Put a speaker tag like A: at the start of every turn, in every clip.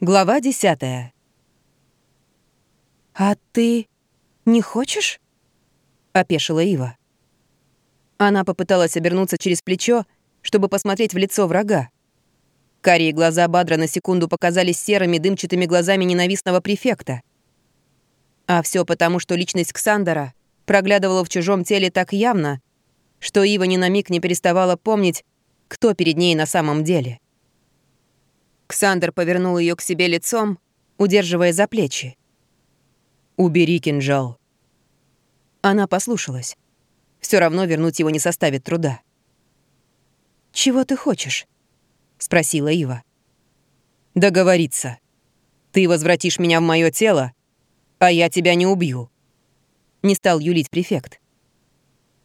A: Глава десятая. «А ты не хочешь?» — опешила Ива. Она попыталась обернуться через плечо, чтобы посмотреть в лицо врага. Карие глаза Бадра на секунду показались серыми дымчатыми глазами ненавистного префекта. А все потому, что личность Ксандера проглядывала в чужом теле так явно, что Ива ни на миг не переставала помнить, кто перед ней на самом деле. Ксандер повернул ее к себе лицом, удерживая за плечи. «Убери кинжал». Она послушалась. Все равно вернуть его не составит труда. «Чего ты хочешь?» — спросила Ива. «Договориться. Ты возвратишь меня в мое тело, а я тебя не убью». Не стал юлить префект.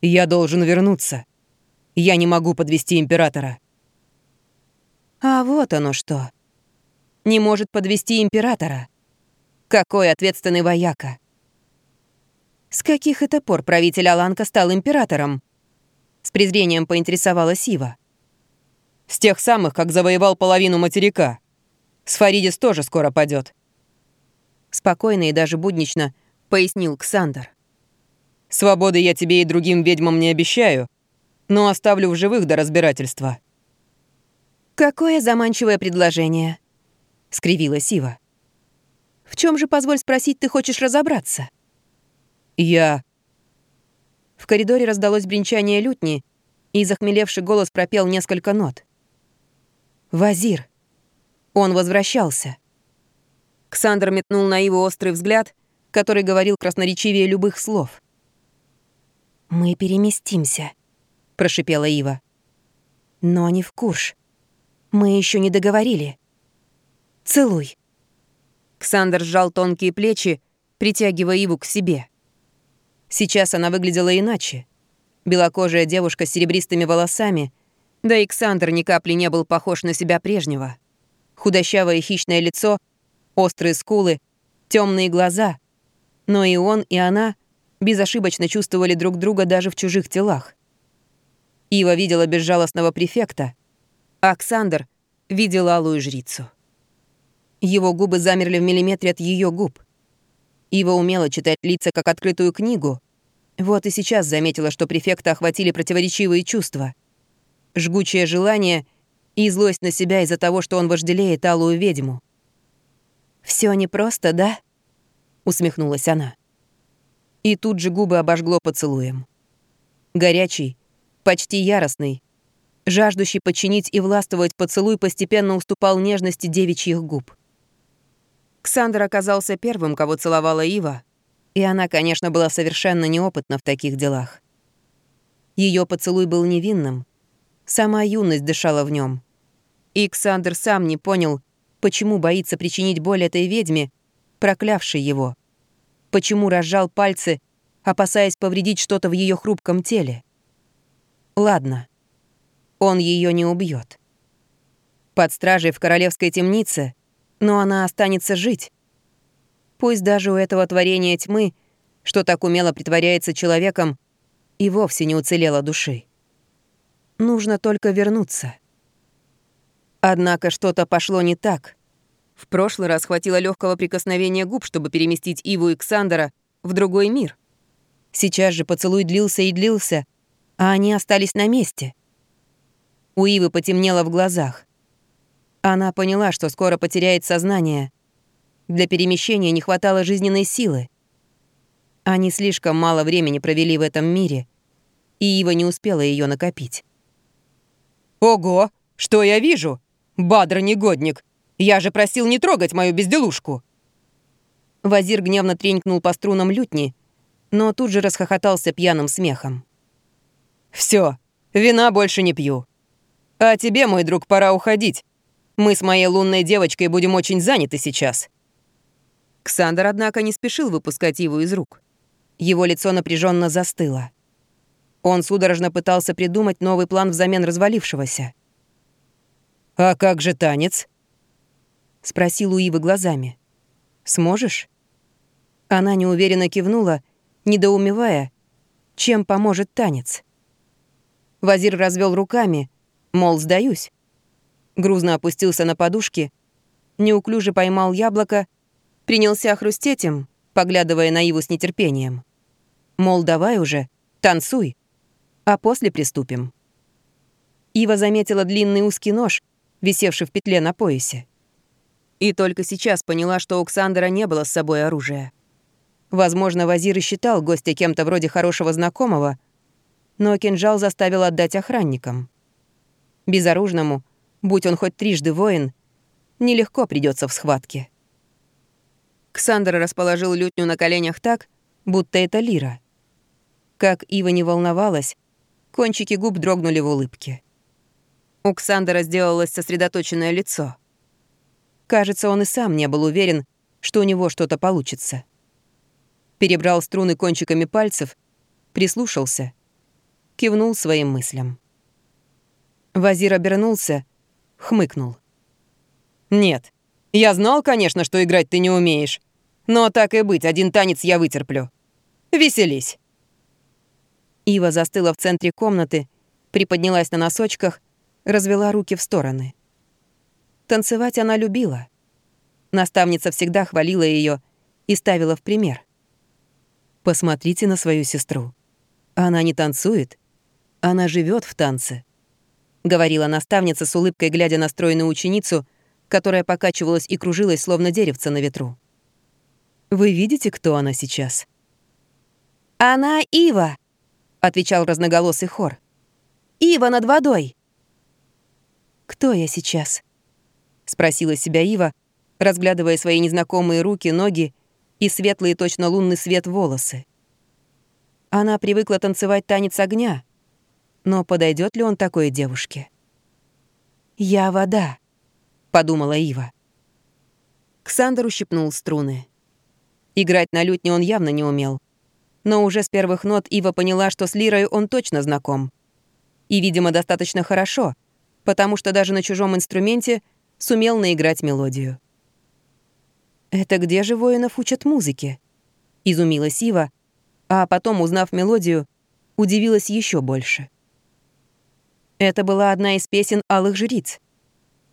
A: «Я должен вернуться. Я не могу подвести императора». А вот оно что. Не может подвести императора. Какой ответственный вояка. С каких это пор правитель Аланка стал императором? С презрением поинтересовалась Ива. С тех самых, как завоевал половину материка. Сфаридис тоже скоро падет. Спокойно и даже буднично пояснил Ксандр. «Свободы я тебе и другим ведьмам не обещаю, но оставлю в живых до разбирательства». «Какое заманчивое предложение!» — скривила Сива. «В чем же, позволь спросить, ты хочешь разобраться?» «Я...» В коридоре раздалось бренчание лютни, и захмелевший голос пропел несколько нот. «Вазир!» Он возвращался. Ксандр метнул на Иву острый взгляд, который говорил красноречивее любых слов. «Мы переместимся», — прошипела Ива. «Но не в Курш. Мы еще не договорили. Целуй. Ксандр сжал тонкие плечи, притягивая Иву к себе. Сейчас она выглядела иначе. Белокожая девушка с серебристыми волосами, да и Ксандр ни капли не был похож на себя прежнего. Худощавое хищное лицо, острые скулы, темные глаза. Но и он, и она безошибочно чувствовали друг друга даже в чужих телах. Ива видела безжалостного префекта, Оксандр видел алую жрицу. Его губы замерли в миллиметре от ее губ. Ива умела читать лица как открытую книгу. Вот и сейчас заметила, что префекта охватили противоречивые чувства. Жгучее желание и злость на себя из-за того, что он вожделеет алую ведьму. Все непросто, да?» — усмехнулась она. И тут же губы обожгло поцелуем. Горячий, почти яростный, жаждущий подчинить и властвовать поцелуй постепенно уступал нежности девичьих губ. Ксандр оказался первым, кого целовала Ива, и она, конечно, была совершенно неопытна в таких делах. Ее поцелуй был невинным, сама юность дышала в нем. И Ксандр сам не понял, почему боится причинить боль этой ведьме, проклявшей его. Почему разжал пальцы, опасаясь повредить что-то в ее хрупком теле. Ладно, он ее не убьет. Под стражей в королевской темнице, но она останется жить. Пусть даже у этого творения тьмы, что так умело притворяется человеком, и вовсе не уцелела души. Нужно только вернуться. Однако что-то пошло не так. В прошлый раз хватило легкого прикосновения губ, чтобы переместить Иву и Ксандера в другой мир. Сейчас же поцелуй длился и длился, а они остались на месте. У Ивы потемнело в глазах. Она поняла, что скоро потеряет сознание. Для перемещения не хватало жизненной силы. Они слишком мало времени провели в этом мире, и Ива не успела ее накопить. «Ого! Что я вижу? Бадр-негодник! Я же просил не трогать мою безделушку!» Вазир гневно тренькнул по струнам лютни, но тут же расхохотался пьяным смехом. «Все, вина больше не пью. А тебе, мой друг, пора уходить. Мы с моей лунной девочкой будем очень заняты сейчас». Ксандр, однако, не спешил выпускать его из рук. Его лицо напряженно застыло. Он судорожно пытался придумать новый план взамен развалившегося. «А как же танец?» — спросил у Ивы глазами. «Сможешь?» Она неуверенно кивнула, недоумевая, чем поможет танец. Вазир развел руками, Мол, сдаюсь. Грузно опустился на подушки неуклюже поймал яблоко, принялся хрустеть им, поглядывая на Иву с нетерпением. Мол, давай уже, танцуй, а после приступим. Ива заметила длинный узкий нож, висевший в петле на поясе. И только сейчас поняла, что у Ксандера не было с собой оружия. Возможно, Вазир и считал гостя кем-то вроде хорошего знакомого, но кинжал заставил отдать охранникам. Безоружному, будь он хоть трижды воин, нелегко придется в схватке. Ксандр расположил лютню на коленях так, будто это лира. Как Ива не волновалась, кончики губ дрогнули в улыбке. У Ксандера сделалось сосредоточенное лицо. Кажется, он и сам не был уверен, что у него что-то получится. Перебрал струны кончиками пальцев, прислушался, кивнул своим мыслям. Вазир обернулся, хмыкнул. «Нет, я знал, конечно, что играть ты не умеешь, но так и быть, один танец я вытерплю. Веселись!» Ива застыла в центре комнаты, приподнялась на носочках, развела руки в стороны. Танцевать она любила. Наставница всегда хвалила ее и ставила в пример. «Посмотрите на свою сестру. Она не танцует, она живет в танце», — говорила наставница с улыбкой, глядя на стройную ученицу, которая покачивалась и кружилась, словно деревце на ветру. «Вы видите, кто она сейчас?» «Она Ива», — отвечал разноголосый хор. «Ива над водой». «Кто я сейчас?» — спросила себя Ива, разглядывая свои незнакомые руки, ноги и светлые точно лунный свет волосы. Она привыкла танцевать танец огня, но подойдет ли он такой девушке? «Я вода», — подумала Ива. Ксандр ущипнул струны. Играть на лютне он явно не умел. Но уже с первых нот Ива поняла, что с Лирой он точно знаком. И, видимо, достаточно хорошо — потому что даже на чужом инструменте сумел наиграть мелодию. «Это где же воинов учат музыке?» — изумилась Ива, а потом, узнав мелодию, удивилась еще больше. Это была одна из песен алых жриц.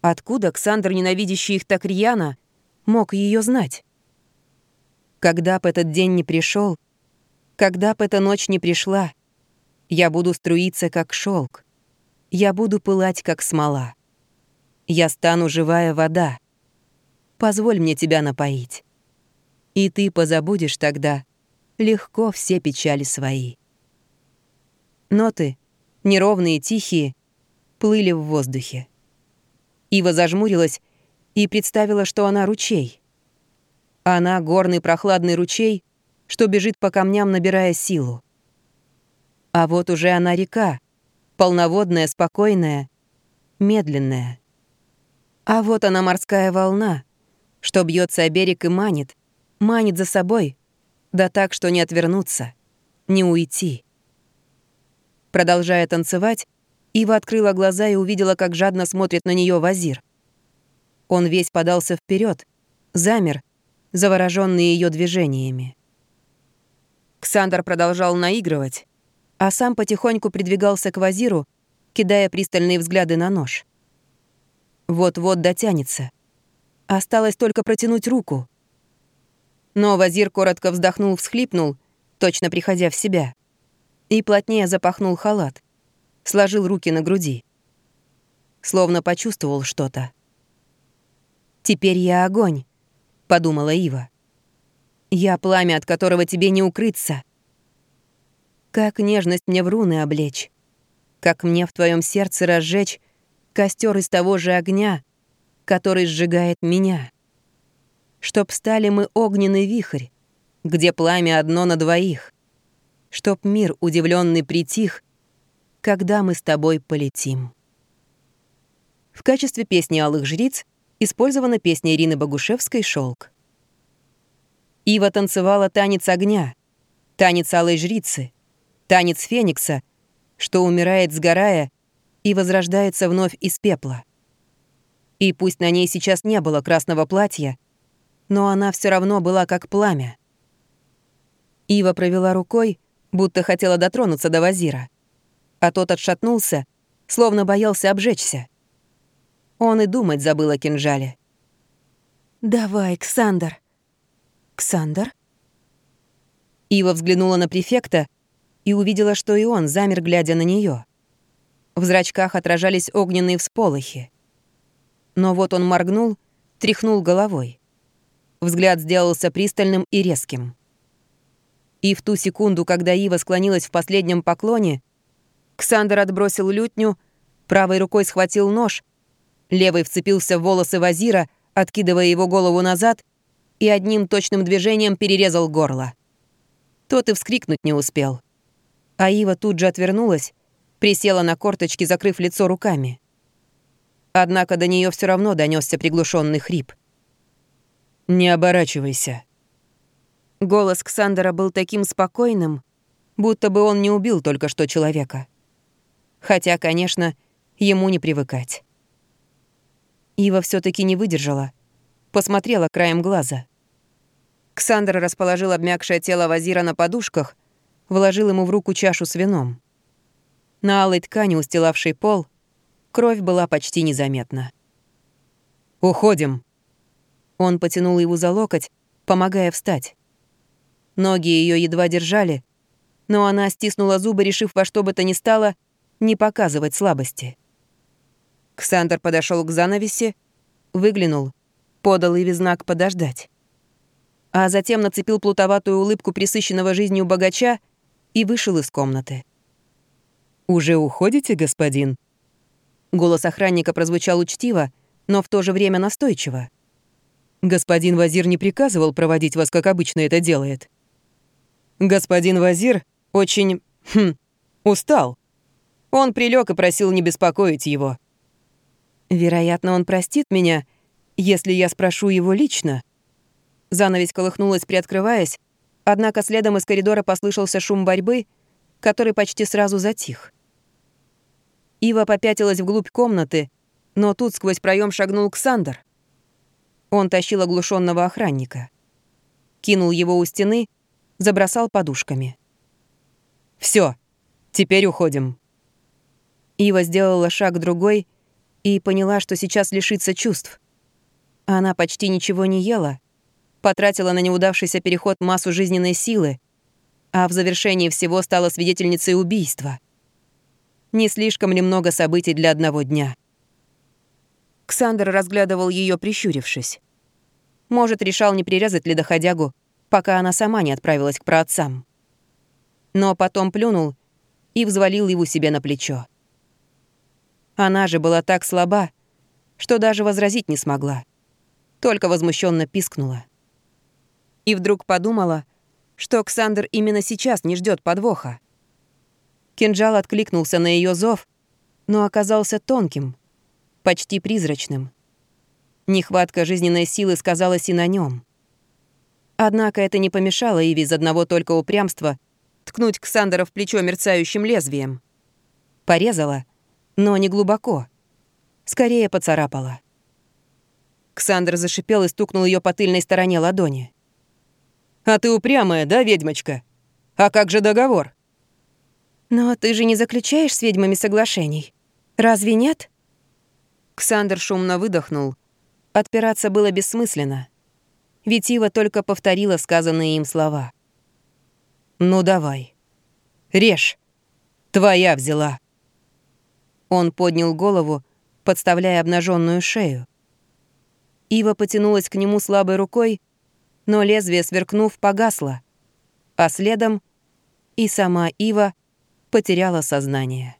A: Откуда Ксандр, ненавидящий их так рьяно, мог ее знать? Когда б этот день не пришел, когда б эта ночь не пришла, я буду струиться, как шелк. Я буду пылать, как смола. Я стану живая вода. Позволь мне тебя напоить. И ты позабудешь тогда легко все печали свои. Ноты, неровные, тихие, плыли в воздухе. Ива зажмурилась и представила, что она ручей. Она — горный прохладный ручей, что бежит по камням, набирая силу. А вот уже она река, полноводная, спокойная, медленная. А вот она морская волна, что бьется о берег и манит, манит за собой, да так, что не отвернуться, не уйти. Продолжая танцевать, Ива открыла глаза и увидела, как жадно смотрит на нее Вазир. Он весь подался вперед, замер, завороженный ее движениями. Ксандр продолжал наигрывать, а сам потихоньку придвигался к Вазиру, кидая пристальные взгляды на нож. Вот-вот дотянется. Осталось только протянуть руку. Но Вазир коротко вздохнул, всхлипнул, точно приходя в себя, и плотнее запахнул халат, сложил руки на груди. Словно почувствовал что-то. «Теперь я огонь», — подумала Ива. «Я пламя, от которого тебе не укрыться». Как нежность мне в руны облечь, как мне в твоем сердце разжечь костер из того же огня, который сжигает меня. Чтоб стали мы огненный вихрь, где пламя одно на двоих, чтоб мир удивленный притих, когда мы с тобой полетим. В качестве песни «Алых жриц» использована песня Ирины Богушевской «Шелк». Ива танцевала танец огня, танец алой жрицы, Танец Феникса, что умирает, сгорая, и возрождается вновь из пепла. И пусть на ней сейчас не было красного платья, но она все равно была как пламя. Ива провела рукой, будто хотела дотронуться до Вазира. А тот отшатнулся, словно боялся обжечься. Он и думать забыл о кинжале. «Давай, Ксандр». «Ксандр?» Ива взглянула на префекта и увидела, что и он замер, глядя на нее. В зрачках отражались огненные всполохи. Но вот он моргнул, тряхнул головой. Взгляд сделался пристальным и резким. И в ту секунду, когда Ива склонилась в последнем поклоне, Ксандр отбросил лютню, правой рукой схватил нож, левой вцепился в волосы Вазира, откидывая его голову назад, и одним точным движением перерезал горло. Тот и вскрикнуть не успел. А Ива тут же отвернулась, присела на корточки, закрыв лицо руками. Однако до нее все равно донесся приглушенный хрип. «Не оборачивайся». Голос Ксандера был таким спокойным, будто бы он не убил только что человека. Хотя, конечно, ему не привыкать. Ива все таки не выдержала. Посмотрела краем глаза. Ксандр расположил обмякшее тело Вазира на подушках, вложил ему в руку чашу с вином. На алой ткани, устилавшей пол, кровь была почти незаметна. «Уходим!» Он потянул его за локоть, помогая встать. Ноги ее едва держали, но она стиснула зубы, решив во что бы то ни стало не показывать слабости. Ксандр подошел к занавеси, выглянул, подал Иве знак «подождать». А затем нацепил плутоватую улыбку присыщенного жизнью богача и вышел из комнаты. «Уже уходите, господин?» Голос охранника прозвучал учтиво, но в то же время настойчиво. «Господин Вазир не приказывал проводить вас, как обычно это делает». «Господин Вазир очень... Хм, устал. Он прилег и просил не беспокоить его». «Вероятно, он простит меня, если я спрошу его лично». Занавесь колыхнулась, приоткрываясь, однако следом из коридора послышался шум борьбы, который почти сразу затих. Ива попятилась вглубь комнаты, но тут сквозь проем шагнул Ксандр. Он тащил оглушенного охранника. Кинул его у стены, забросал подушками. Все, теперь уходим». Ива сделала шаг другой и поняла, что сейчас лишится чувств. Она почти ничего не ела, потратила на неудавшийся переход массу жизненной силы, а в завершении всего стала свидетельницей убийства. Не слишком ли много событий для одного дня? Ксандр разглядывал ее, прищурившись. Может, решал, не прирезать ли доходягу, пока она сама не отправилась к праотцам. Но потом плюнул и взвалил его себе на плечо. Она же была так слаба, что даже возразить не смогла. Только возмущенно пискнула. И вдруг подумала, что Ксандр именно сейчас не ждет подвоха. Кинжал откликнулся на ее зов, но оказался тонким, почти призрачным. Нехватка жизненной силы сказалась и на нем. Однако это не помешало Иве из одного только упрямства ткнуть Ксандера в плечо мерцающим лезвием. Порезала, но не глубоко. Скорее поцарапала. Ксандр зашипел и стукнул ее по тыльной стороне ладони. «А ты упрямая, да, ведьмочка? А как же договор?» «Но ты же не заключаешь с ведьмами соглашений. Разве нет?» Ксандр шумно выдохнул. Отпираться было бессмысленно. Ведь Ива только повторила сказанные им слова. «Ну давай. Режь. Твоя взяла». Он поднял голову, подставляя обнаженную шею. Ива потянулась к нему слабой рукой, но лезвие, сверкнув, погасло, а следом и сама Ива потеряла сознание.